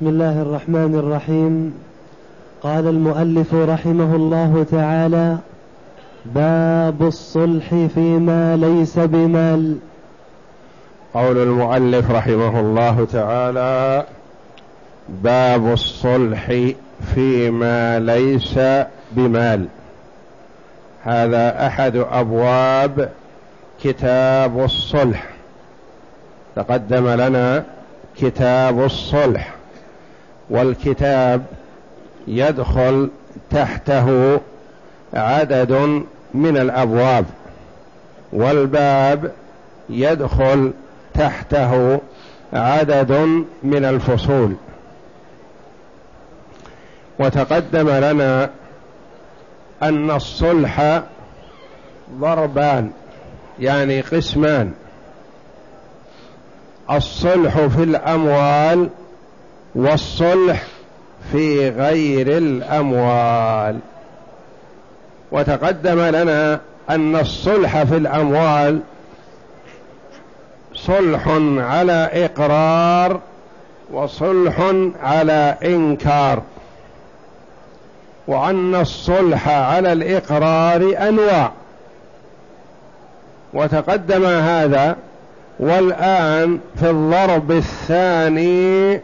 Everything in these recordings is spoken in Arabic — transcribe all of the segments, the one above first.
بسم الله الرحمن الرحيم. قال المؤلف رحمه الله تعالى باب الصلح فيما ليس بمال. قول المؤلف رحمه الله تعالى باب الصلح فيما ليس بمال. هذا أحد أبواب كتاب الصلح. تقدم لنا كتاب الصلح. والكتاب يدخل تحته عدد من الأبواب والباب يدخل تحته عدد من الفصول. وتقدم لنا أن الصلح ضربان يعني قسمان. الصلح في الأموال والصلح في غير الأموال. وتقدم لنا أن الصلح في الأموال صلح على إقرار وصلح على إنكار. وأن الصلح على الإقرار أنواع. وتقدم هذا والآن في الضرب الثاني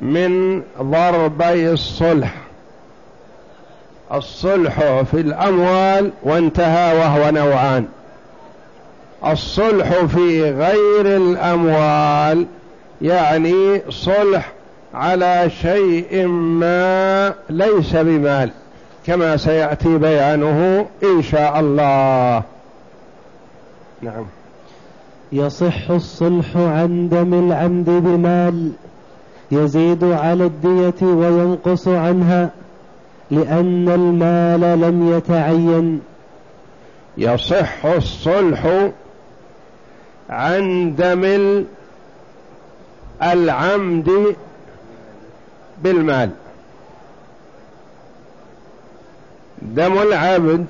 من ضربي الصلح. الصلح في الأموال وانتهى وهو نوعان. الصلح في غير الأموال يعني صلح على شيء ما ليس بمال كما سيأتي بيانه إن شاء الله. نعم. يصح الصلح عن دم العمد بمال. يزيد على الدية وينقص عنها لأن المال لم يتعين. يصح الصلح عن دم العمد بالمال. دم العبد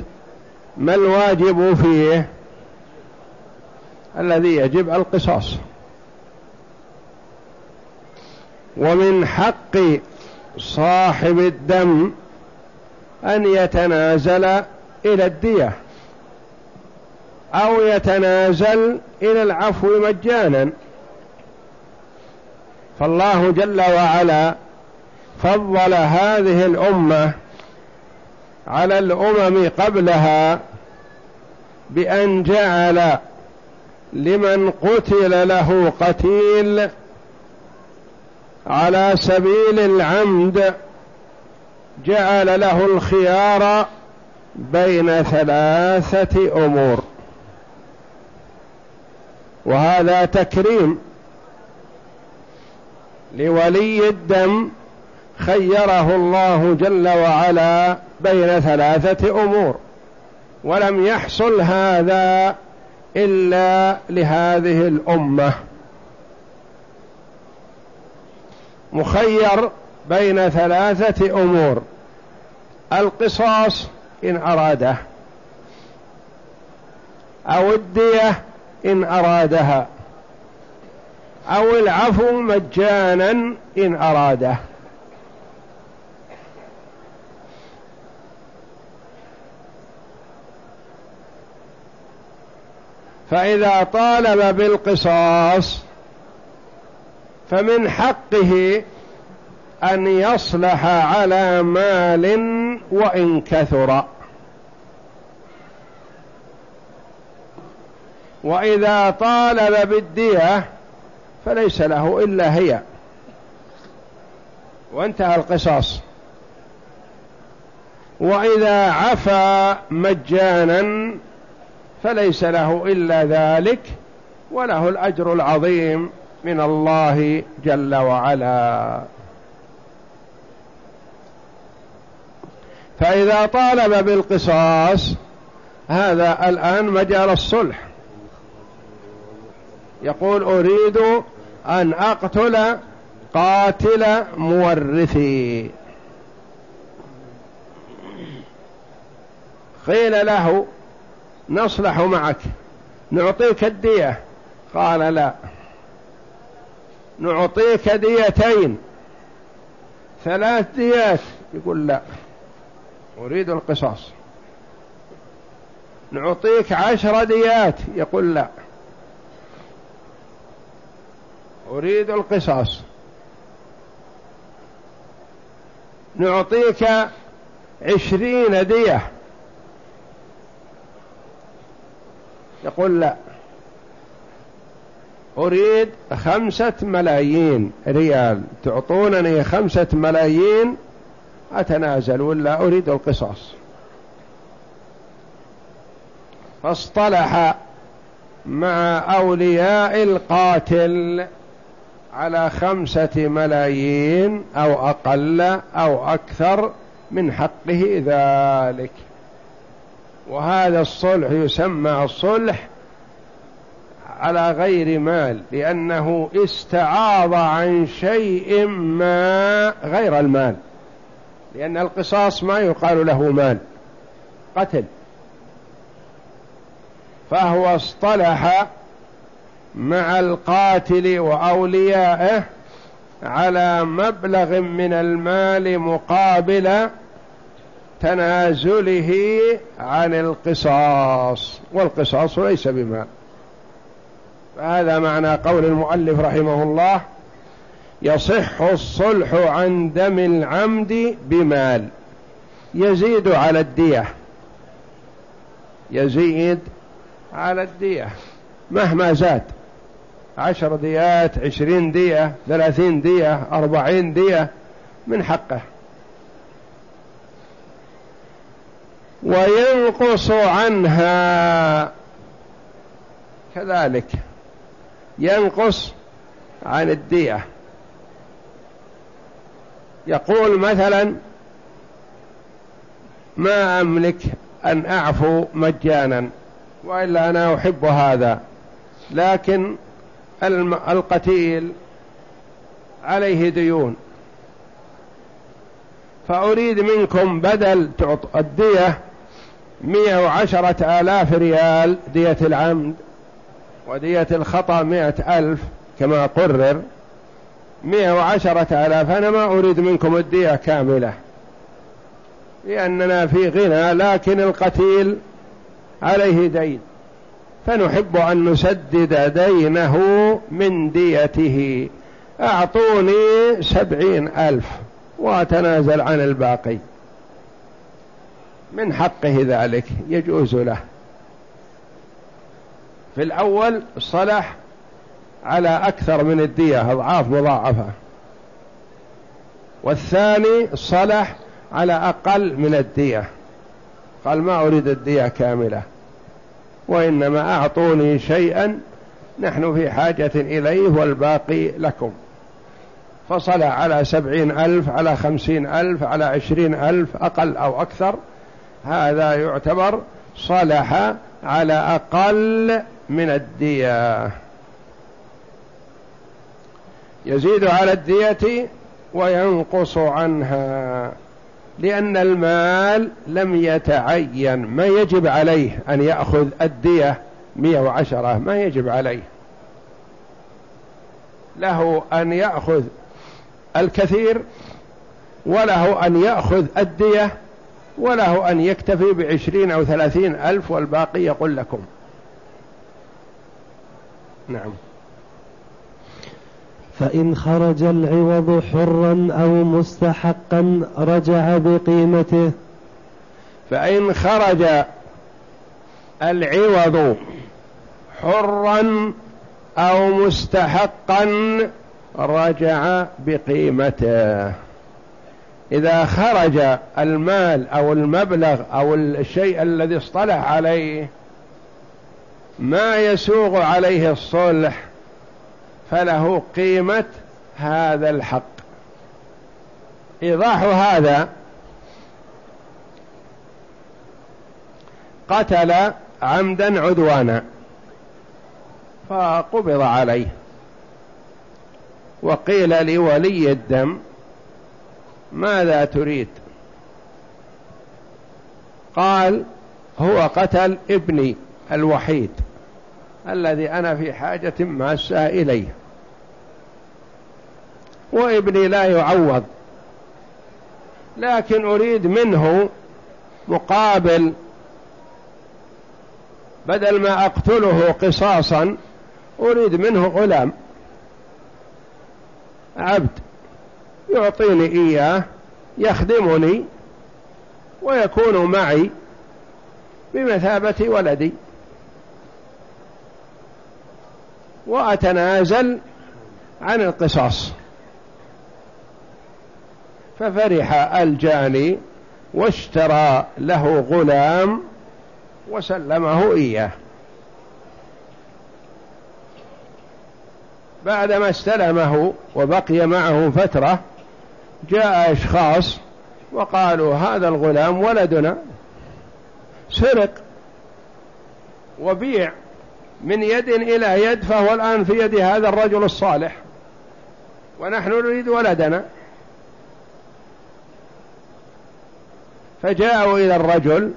ما الواجب فيه؟ الذي يجب القصاص. ومن حق صاحب الدم أن يتنازل إلى الدية أو يتنازل إلى العفو مجانا. فالله جل وعلا فضل هذه الأمة على الأمم قبلها بأن جعل لمن قتل له قتيل على سبيل العمد جعل له الخيار بين ثلاثة أمور. وهذا تكريم لولي الدم خيره الله جل وعلا بين ثلاثة أمور ولم يحصل هذا إلا لهذه الأمة. مخير بين ثلاثة أمور. القصاص إن أراده. أو الدية إن أرادها أو العفو مجانا إن أراده. فإذا طالب بالقصاص فمن حقه أن يصلح على مال وإن كثر. وإذا طالب بالدية فليس له إلا هي. وانتهى القصاص. وإذا عفا مجانا فليس له إلا ذلك وله الأجر العظيم. من الله جل وعلا. فإذا طالب بالقصاص هذا الآن مجال الصلح. يقول أريد أن أقتل قاتل مورثي. قيل له نصلح معك نعطيك الدية. قال لا. نعطيك ديتين. ثلاث ديات. يقول لا. أريد القصاص. نعطيك عشر ديات. يقول لا. أريد القصاص. نعطيك عشرين دية. يقول لا. أريد خمسة ملايين ريال. تعطونني خمسة ملايين؟ أتنازل ولا أريد القصاص؟ فاصطلح مع أولياء القاتل على خمسة ملايين أو أقل أو أكثر من حقه ذلك. وهذا الصلح يسمى الصلح على غير مال لأنه استعاض عن شيء ما غير المال لأن القصاص ما يقال له مال قتل. فهو اصطلح مع القاتل وأوليائه على مبلغ من المال مقابل تنازله عن القصاص والقصاص ليس بمال. فهذا معنى قول المؤلف رحمه الله يصح الصلح عن دم العمد بمال يزيد على الدية يزيد على الدية مهما زاد عشر ديات عشرين دية ثلاثين دية أربعين دية من حقه. وينقص عنها كذلك. ينقص عن الدية. يقول مثلا ما أملك أن أعفو مجانا وإلا أنا أحب هذا. لكن القتيل عليه ديون. فأريد منكم بدل الدية مئة وعشرة آلاف ريال دية العمد ودية الخطأ مئة ألف كما قرر. مئة وعشرة آلاف أنا ما أريد منكم الدية كاملة لأننا في غنى لكن القتيل عليه دين. فنحب أن نسدد دينه من ديته. أعطوني سبعين ألف وأتنازل عن الباقي. من حقه ذلك يجوز له. في الأول صلح على أكثر من الدية أضعاف مضاعفة. والثاني صلح على أقل من الدية. قال ما أريد الدية كاملة وإنما أعطوني شيئا نحن في حاجة إليه والباقي لكم. فصل على سبعين ألف على خمسين ألف على عشرين ألف أقل أو أكثر. هذا يعتبر صلح على أقل من الدية. يزيد على الدية وينقص عنها لأن المال لم يتعين. ما يجب عليه أن يأخذ الدية مئة وعشرة ما يجب عليه. له أن يأخذ الكثير وله أن يأخذ الدية وله أن يكتفي بعشرين أو ثلاثين ألف والباقي يقول لكم. نعم. فإن خرج العوض حرا أو مستحقا رجع بقيمته. فإن خرج العوض حرا أو مستحقا رجع بقيمته. إذا خرج المال أو المبلغ أو الشيء الذي اصطلح عليه ما يسوغ عليه الصلح فله قيمة هذا الحق. إيضاح هذا قتل عمدا عدوانا فقبض عليه. وقيل لولي الدم ماذا تريد؟ قال هو قتل ابني الوحيد. الذي أنا في حاجة ماسة إليه وابني لا يعوض. لكن أريد منه مقابل بدل ما أقتله قصاصا أريد منه غلام. عبد يعطيني إياه يخدمني ويكون معي بمثابة ولدي. وأتنازل عن القصاص. ففرح الجاني واشترى له غلام وسلمه إياه. بعدما استلمه وبقي معه فترة جاء أشخاص وقالوا هذا الغلام ولدنا سرق وبيع من يد إلى يد فهو الآن في يد هذا الرجل الصالح. ونحن نريد ولدنا. فجاءوا إلى الرجل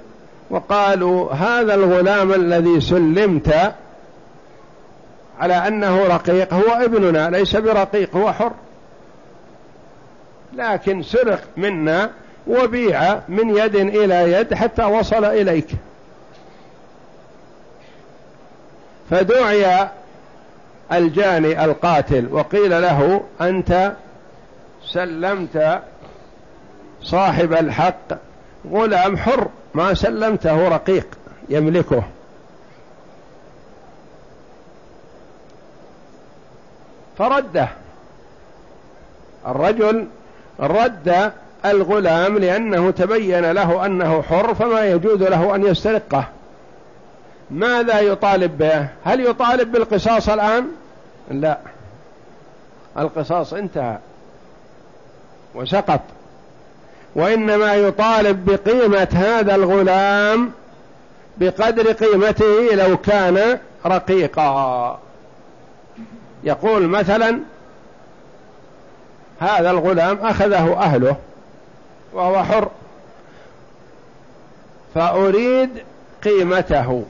وقالوا هذا الغلام الذي سلمت على أنه رقيق هو ابننا ليس برقيق هو حر. لكن سرق منا وبيع من يد إلى يد حتى وصل إليك. فدعي الجاني القاتل وقيل له أنت سلمت صاحب الحق غلام حر ما سلمته رقيق يملكه. فرده الرجل رد الغلام لأنه تبين له أنه حر فما يجوز له أن يسترقه. ماذا يطالب به؟ هل يطالب بالقصاص الآن؟ لا. القصاص انتهى. وسقط. وإنما يطالب بقيمة هذا الغلام بقدر قيمته لو كان رقيقا. يقول مثلا هذا الغلام أخذه أهله وهو حر فأريد قيمته.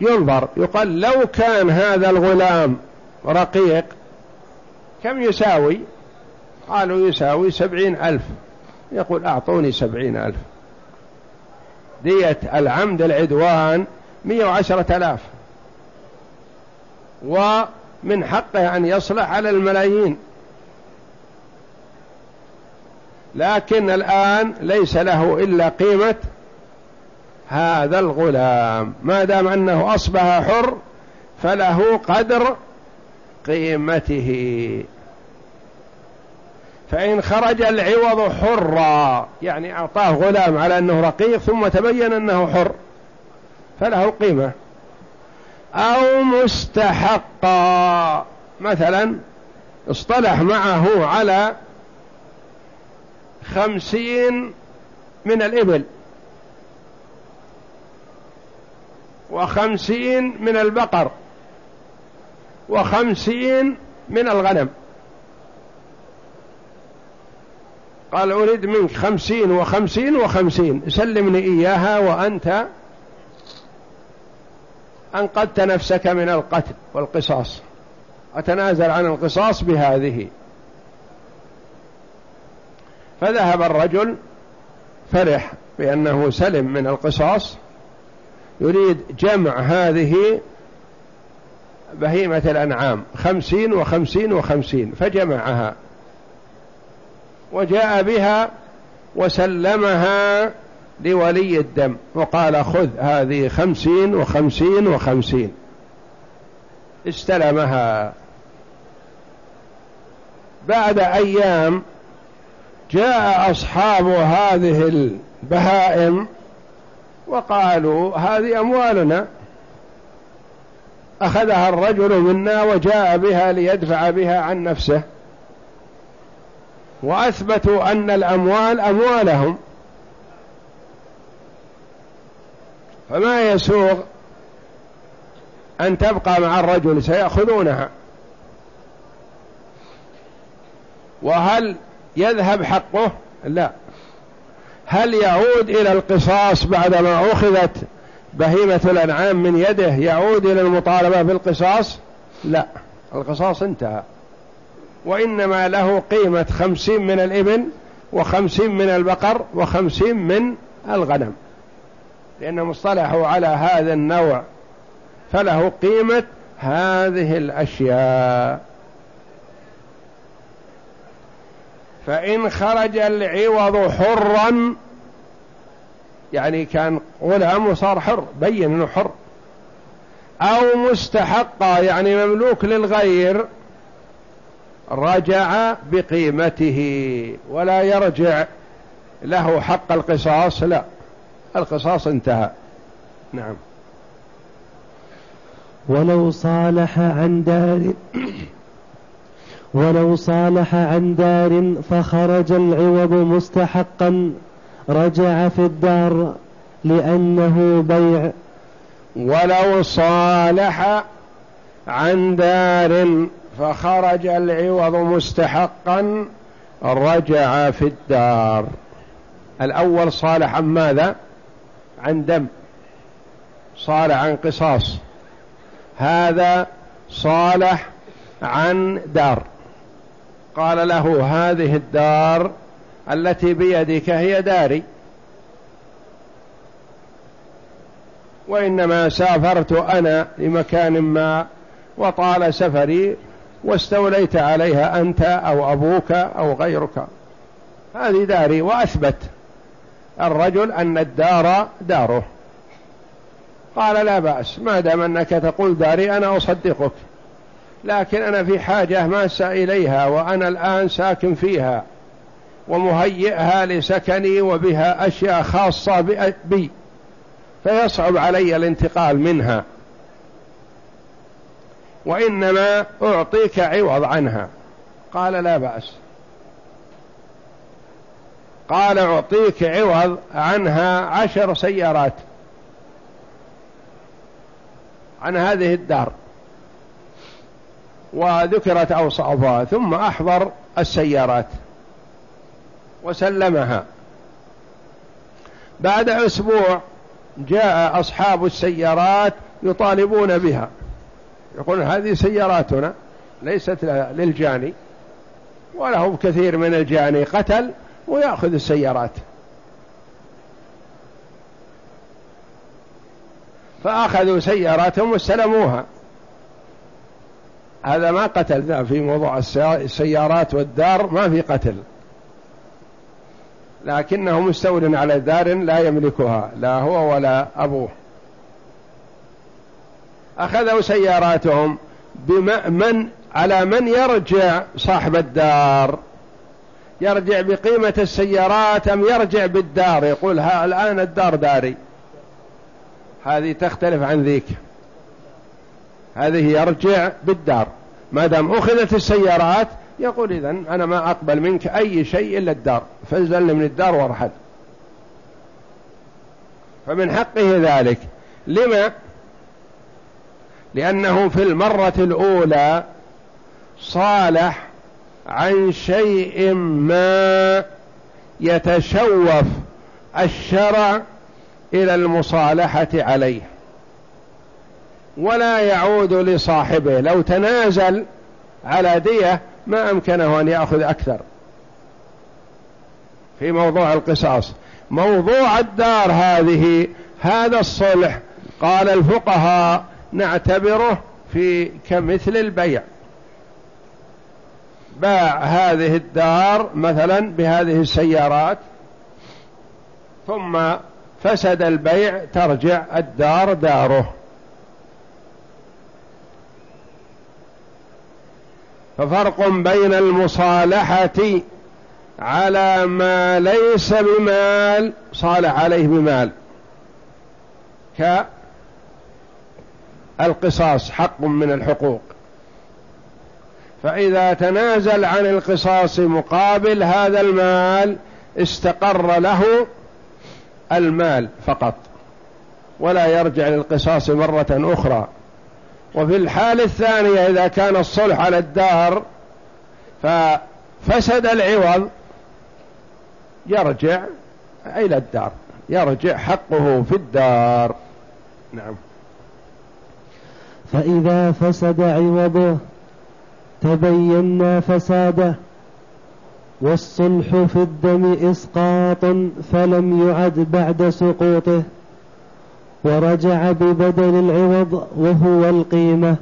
ينظر يقال لو كان هذا الغلام رقيق كم يساوي؟ قالوا يساوي سبعين ألف. يقول أعطوني سبعين ألف. دية العمد العدوان مية وعشرة آلاف. ومن حقه أن يصلح على الملايين. لكن الآن ليس له إلا قيمة هذا الغلام. ما دام أنه أصبح حر فله قدر قيمته. فإن خرج العوض حرا يعني أعطاه غلام على أنه رقيق ثم تبين أنه حر فله قيمة. أو مستحقا. مثلا اصطلح معه على خمسين من الإبل. وخمسين من البقر وخمسين من الغنم. قال أريد منك خمسين وخمسين وخمسين. سلمني إياها وأنت أنقذت نفسك من القتل والقصاص. أتنازل عن القصاص بهذه. فذهب الرجل فرح بأنه سلم من القصاص. يريد جمع هذه بهيمة الأنعام خمسين وخمسين وخمسين فجمعها. وجاء بها وسلمها لولي الدم وقال خذ هذه خمسين وخمسين وخمسين. استلمها. بعد أيام جاء أصحاب هذه البهائم وقالوا هذه أموالنا. أخذها الرجل منا وجاء بها ليدفع بها عن نفسه. وأثبتوا أن الأموال أموالهم. فما يسوغ أن تبقى مع الرجل سيأخذونها. وهل يذهب حقه؟ لا. هل يعود إلى القصاص بعدما أخذت بهيمة الأنعام من يده يعود إلى المطالبة بالقصاص؟ لا القصاص انتهى. وإنما له قيمة خمسين من الإبل وخمسين من البقر وخمسين من الغنم. لأنهم اصطلحوا على هذا النوع فله قيمة هذه الأشياء. فإن خرج العوض حرا يعني كان غلام وصار حر بين إنه حر. أو مستحقا يعني مملوك للغير رجع بقيمته ولا يرجع له حق القصاص لا. القصاص انتهى. نعم. ولو صالح عن دار ولو صالح عن دار فخرج العوض مستحقا رجع في الدار لأنه بيع. ولو صالح عن دار فخرج العوض مستحقا رجع في الدار. الأول صالح عن ماذا؟ عن دم. صالح عن قصاص. هذا صالح عن دار. قال له هذه الدار التي بيدك هي داري. وإنما سافرت أنا لمكان ما وطال سفري واستوليت عليها أنت أو أبوك أو غيرك. هذه داري وأثبت الرجل أن الدار داره. قال لا بأس ما دام أنك تقول داري أنا أصدقك. لكن أنا في حاجة ماسة إليها وأنا الآن ساكن فيها ومهيئها لسكني وبها أشياء خاصة بي. فيصعب علي الانتقال منها. وإنما أعطيك عوض عنها. قال لا بأس. قال أعطيك عوض عنها عشر سيارات. عن هذه الدار. وذكرت أوصافها ثم أحضر السيارات وسلمها. بعد أسبوع جاء أصحاب السيارات يطالبون بها. يقول هذه سياراتنا ليست للجاني وله كثير من الجاني قتل ويأخذ السيارات. فأخذوا سياراتهم واستلموها. هذا ما قتل في موضوع السيارات والدار ما في قتل. لكنه مستول على دار لا يملكها لا هو ولا أبوه. أخذوا سياراتهم بمن على من يرجع صاحب الدار. يرجع بقيمة السيارات أم يرجع بالدار؟ يقول ها الآن الدار داري. هذه تختلف عن ذيك. هذه يرجع بالدار. ما دام أخذت السيارات يقول إذا أنا ما أقبل منك أي شيء إلا الدار. فازلني من الدار وارحل. فمن حقه ذلك. لما؟ لأنه في المرة الأولى صالح عن شيء ما يتشوف الشرع إلى المصالحة عليه. ولا يعود لصاحبه. لو تنازل على دية ما أمكنه أن يأخذ أكثر. في موضوع القصاص. موضوع الدار هذه هذا الصلح. قال الفقهاء نعتبره في كمثل البيع. باع هذه الدار مثلا بهذه السيارات ثم فسد البيع ترجع الدار داره. ففرق بين المصالحة على ما ليس بمال صالح عليه بمال. كالقصاص حق من الحقوق. فإذا تنازل عن القصاص مقابل هذا المال استقر له المال فقط ولا يرجع للقصاص مرة أخرى. وفي الحالة الثانية إذا كان الصلح على الدار ففسد العوض يرجع إلى الدار يرجع حقه في الدار. نعم. فإذا فسد عوضه تبينا فساده والصلح في الدم إسقاط فلم يعد بعد سقوطه. ورجع ببدل العوض وهو القيمة.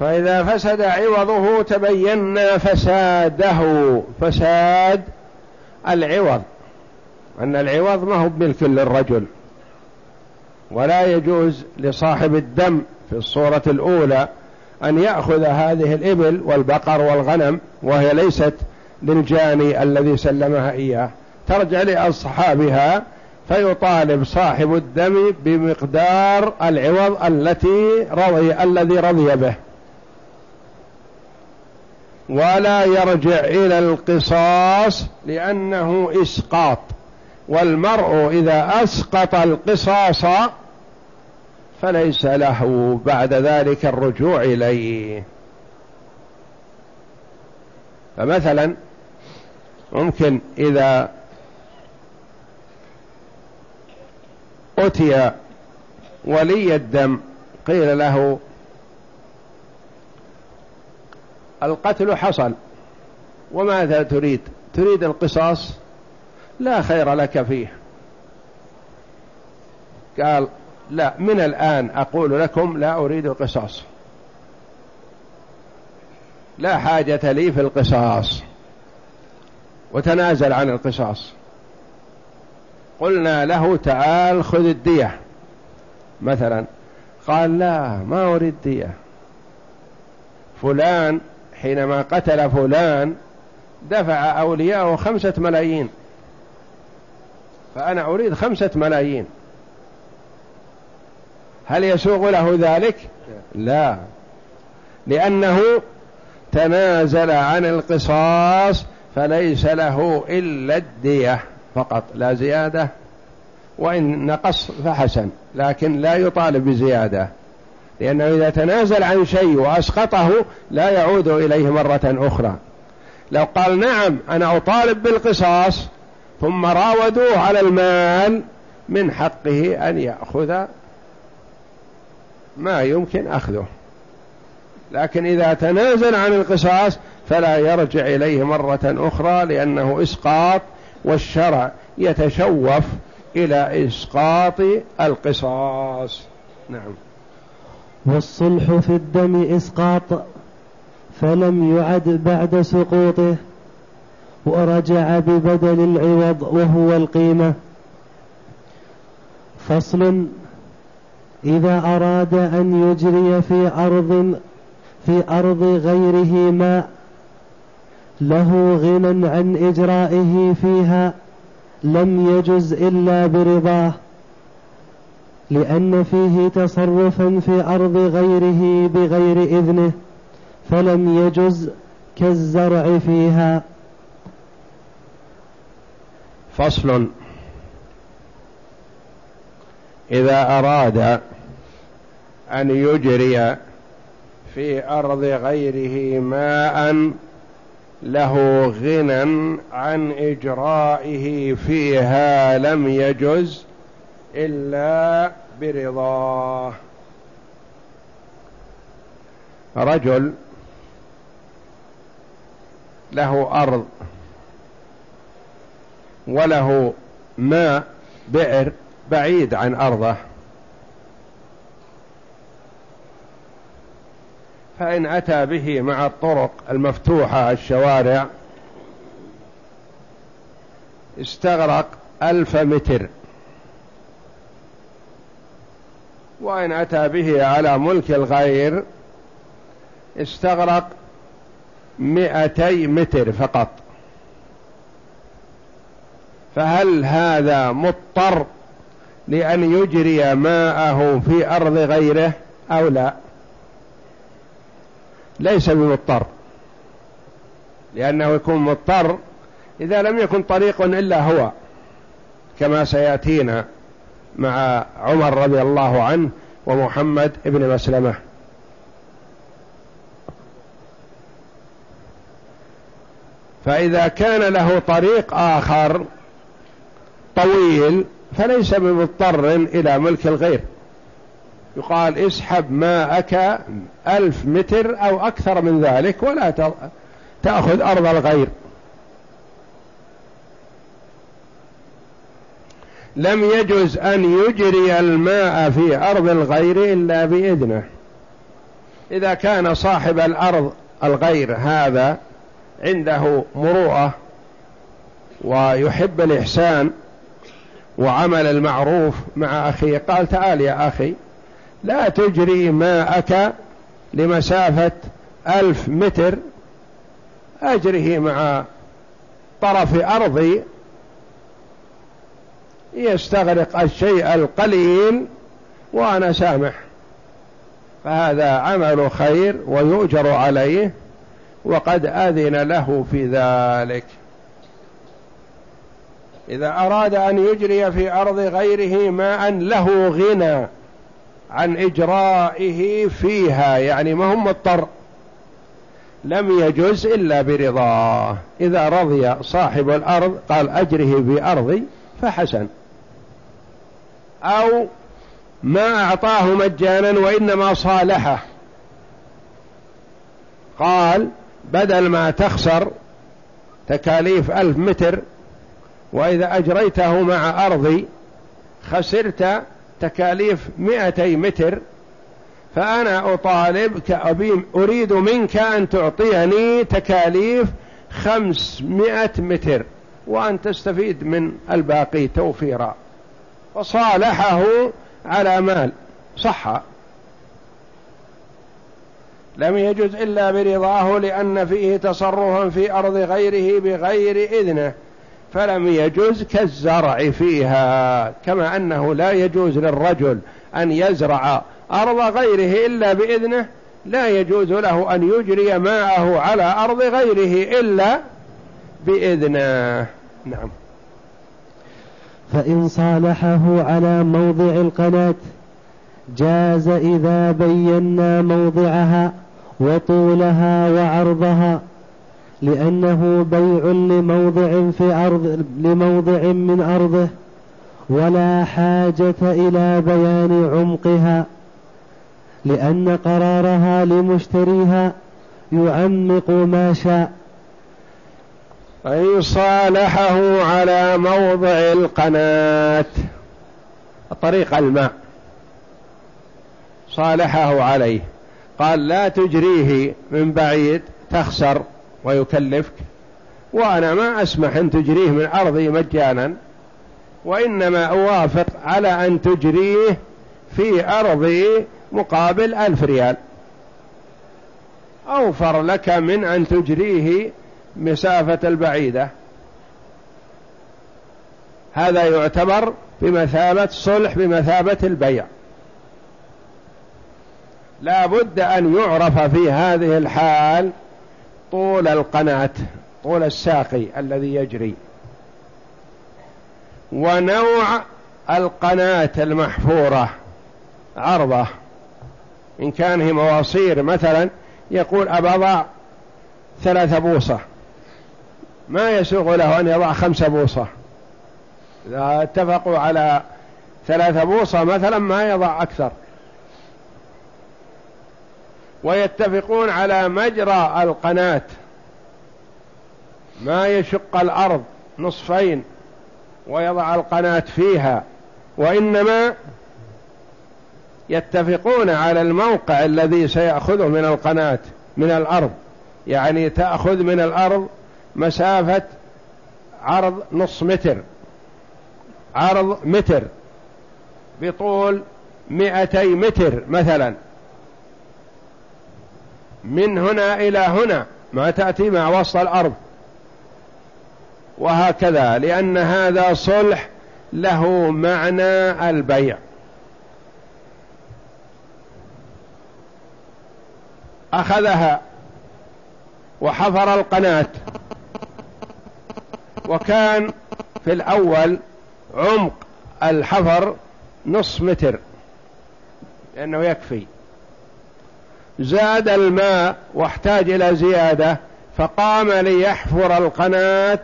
فإذا فسد عوضه تبين فساده فساد العوض. أن العوض ما هو بملك للرجل ولا يجوز لصاحب الدم في الصورة الأولى أن يأخذ هذه الإبل والبقر والغنم وهي ليست للجاني الذي سلمها إياه. ترجع لأصحابها فيطالب صاحب الدم بمقدار العوض التي رضي الذي رضي به. ولا يرجع إلى القصاص لأنه إسقاط. والمرء إذا أسقط القصاص فليس له بعد ذلك الرجوع إليه. فمثلا ممكن إذا أتي ولي الدم. قيل له القتل حصل. وماذا تريد؟ تريد القصاص؟ لا خير لك فيه. قال لا من الآن أقول لكم لا أريد القصاص. لا حاجة لي في القصاص. وتنازل عن القصاص. قلنا له تعال خذ الدية. مثلا قال لا ما أريد دية. فلان حينما قتل فلان دفع أولياءه خمسة ملايين. فأنا أريد خمسة ملايين. هل يسوغ له ذلك؟ لا. لأنه تنازل عن القصاص فليس له إلا الدية. فقط لا زيادة وإن نقص فحسن لكن لا يطالب بزيادة لأنه إذا تنازل عن شيء وأسقطه لا يعود إليه مرة أخرى. لو قال نعم أنا أطالب بالقصاص ثم راودوه على المال من حقه أن يأخذ ما يمكن أخذه. لكن إذا تنازل عن القصاص فلا يرجع إليه مرة أخرى لأنه إسقاط والشرع يتشوف إلى إسقاط القصاص. نعم. والصلح في الدم إسقاط فلم يعد بعد سقوطه ورجع ببدل العوض وهو القيمة. فصل إذا أراد أن يجري في أرض في أرض غيره ماء له غنى عن إجرائه فيها لم يجز إلا برضاه لأن فيه تصرفا في أرض غيره بغير إذنه فلم يجز كالزرع فيها. فصل. إذا أراد أن يجري في أرض غيره ماء له غنى عن إجرائه فيها لم يجز إلا برضاه. رجل له أرض وله ماء بئر بعيد عن أرضه. فإن أتى به مع الطرق المفتوحة الشوارع استغرق ألف متر. وإن أتى به على ملك الغير استغرق مئتي متر فقط. فهل هذا مضطر لأن يجري ماءه في أرض غيره أو لا؟ ليس بمضطر. لأنه يكون مضطر إذا لم يكن طريق إلا هو كما سيأتينا مع عمر رضي الله عنه ومحمد ابن مسلمة. فإذا كان له طريق آخر طويل فليس بمضطر إلى ملك الغير. يقال اسحب ماءك ألف متر أو أكثر من ذلك ولا تأخذ أرض الغير. لم يجز أن يجري الماء في أرض الغير إلا بإذنه. إذا كان صاحب الأرض الغير هذا عنده مروءة ويحب الإحسان وعمل المعروف مع أخيه قال تعال يا أخي لا تجري ماءك لمسافة ألف متر. أجره مع طرف أرضي. يستغرق الشيء القليل وأنا سامح. فهذا عمل خير ويؤجر عليه وقد أذن له في ذلك. إذا أراد أن يجري في أرض غيره ماء له غنى. عن إجرائه فيها يعني ما هم مضطر. لم يجز إلا برضاه. إذا رضي صاحب الأرض قال أجره في أرضي فحسن. أو ما أعطاه مجانا وإنما صالحه. قال بدل ما تخسر تكاليف ألف متر وإذا أجريته مع أرضي خسرت تكاليف مئتي متر فأنا أطالب كأبي أريد منك أن تعطيني تكاليف خمسمائة متر وأن تستفيد من الباقي توفيرا. فصالحه على مال صح. لم يجز إلا برضاه لأن فيه تصرفا في أرض غيره بغير إذنه. فلم يجوز كالزرع فيها كما أنه لا يجوز للرجل أن يزرع أرض غيره إلا بإذنه لا يجوز له أن يجري ماءه على أرض غيره إلا بإذنه. نعم. فإن صالحه على موضع القناة جاز إذا بينا موضعها وطولها وعرضها. لأنه بيع لموضع في أرض لموضع من أرضه ولا حاجة إلى بيان عمقها لأن قرارها لمشتريها يعمق ما شاء. فإن صالحه على موضع القناة طريق الماء صالحه عليه. قال لا تجريه من بعيد تخسر. ويكلفك. وأنا ما أسمح أن تجريه من أرضي مجانا وإنما أوافق على أن تجريه في أرضي مقابل ألف ريال. أوفر لك من أن تجريه مسافة البعيدة. هذا يعتبر بمثابة صلح بمثابة البيع. لا بد أن يعرف في هذه الحال طول القناة طول الساقي الذي يجري. ونوع القناة المحفورة عرضة. إن كان هي مواصير مثلا يقول أبضع ثلاثة بوصة. ما يسوغ له أن يضع خمسة بوصة. إذا اتفقوا على ثلاثة بوصة مثلا ما يضع أكثر. ويتفقون على مجرى القناة. ما يشق الأرض نصفين ويضع القناة فيها وإنما يتفقون على الموقع الذي سيأخذه من القناة من الأرض. يعني تأخذ من الأرض مسافة عرض نص متر عرض متر بطول مئتي متر مثلا. من هنا إلى هنا ما تأتي مع وسط الأرض. وهكذا لأن هذا صلح له معنى البيع. أخذها وحفر القناة. وكان في الأول عمق الحفر نصف متر لأنه يكفي. زاد الماء واحتاج إلى زيادة فقام ليحفر القناة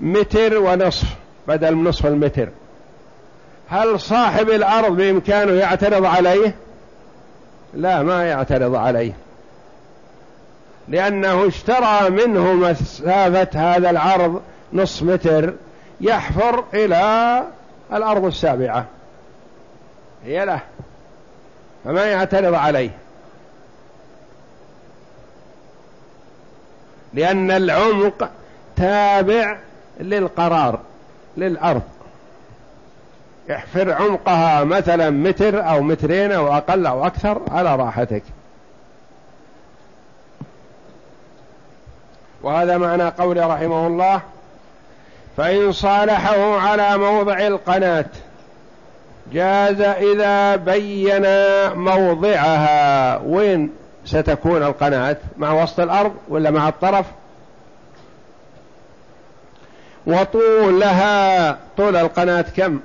متر ونصف بدل نصف المتر. هل صاحب الأرض بإمكانه يعترض عليه؟ لا ما يعترض عليه. لأنه اشترى منه مسافة هذا العرض نصف متر يحفر إلى الأرض السابعة. هي له. فما يعترض عليه. لأن العمق تابع للقرار للأرض. احفر عمقها مثلا متر أو مترين أو أقل أو أكثر على راحتك. وهذا معنى قول رحمه الله فإن صالحه على موضع القناة جاز إذا بين موضعها. وين؟ ستكون القناة مع وسط الأرض ولا مع الطرف؟ وطولها طول القناة كم؟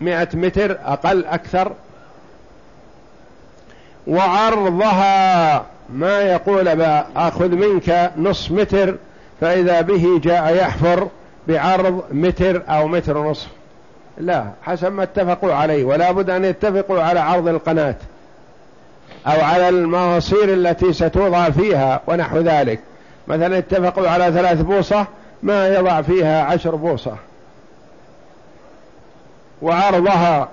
مئة متر أقل أكثر؟ وعرضها ما يقول أخذ منك نصف متر فإذا به جاء يحفر بعرض متر أو متر ونصف. لا حسب ما اتفقوا عليه ولا بد أن يتفقوا على عرض القناة. أو على المواصير التي ستوضع فيها ونحو ذلك. مثلا اتفقوا على ثلاث بوصة ما يضع فيها عشر بوصة. وعرضها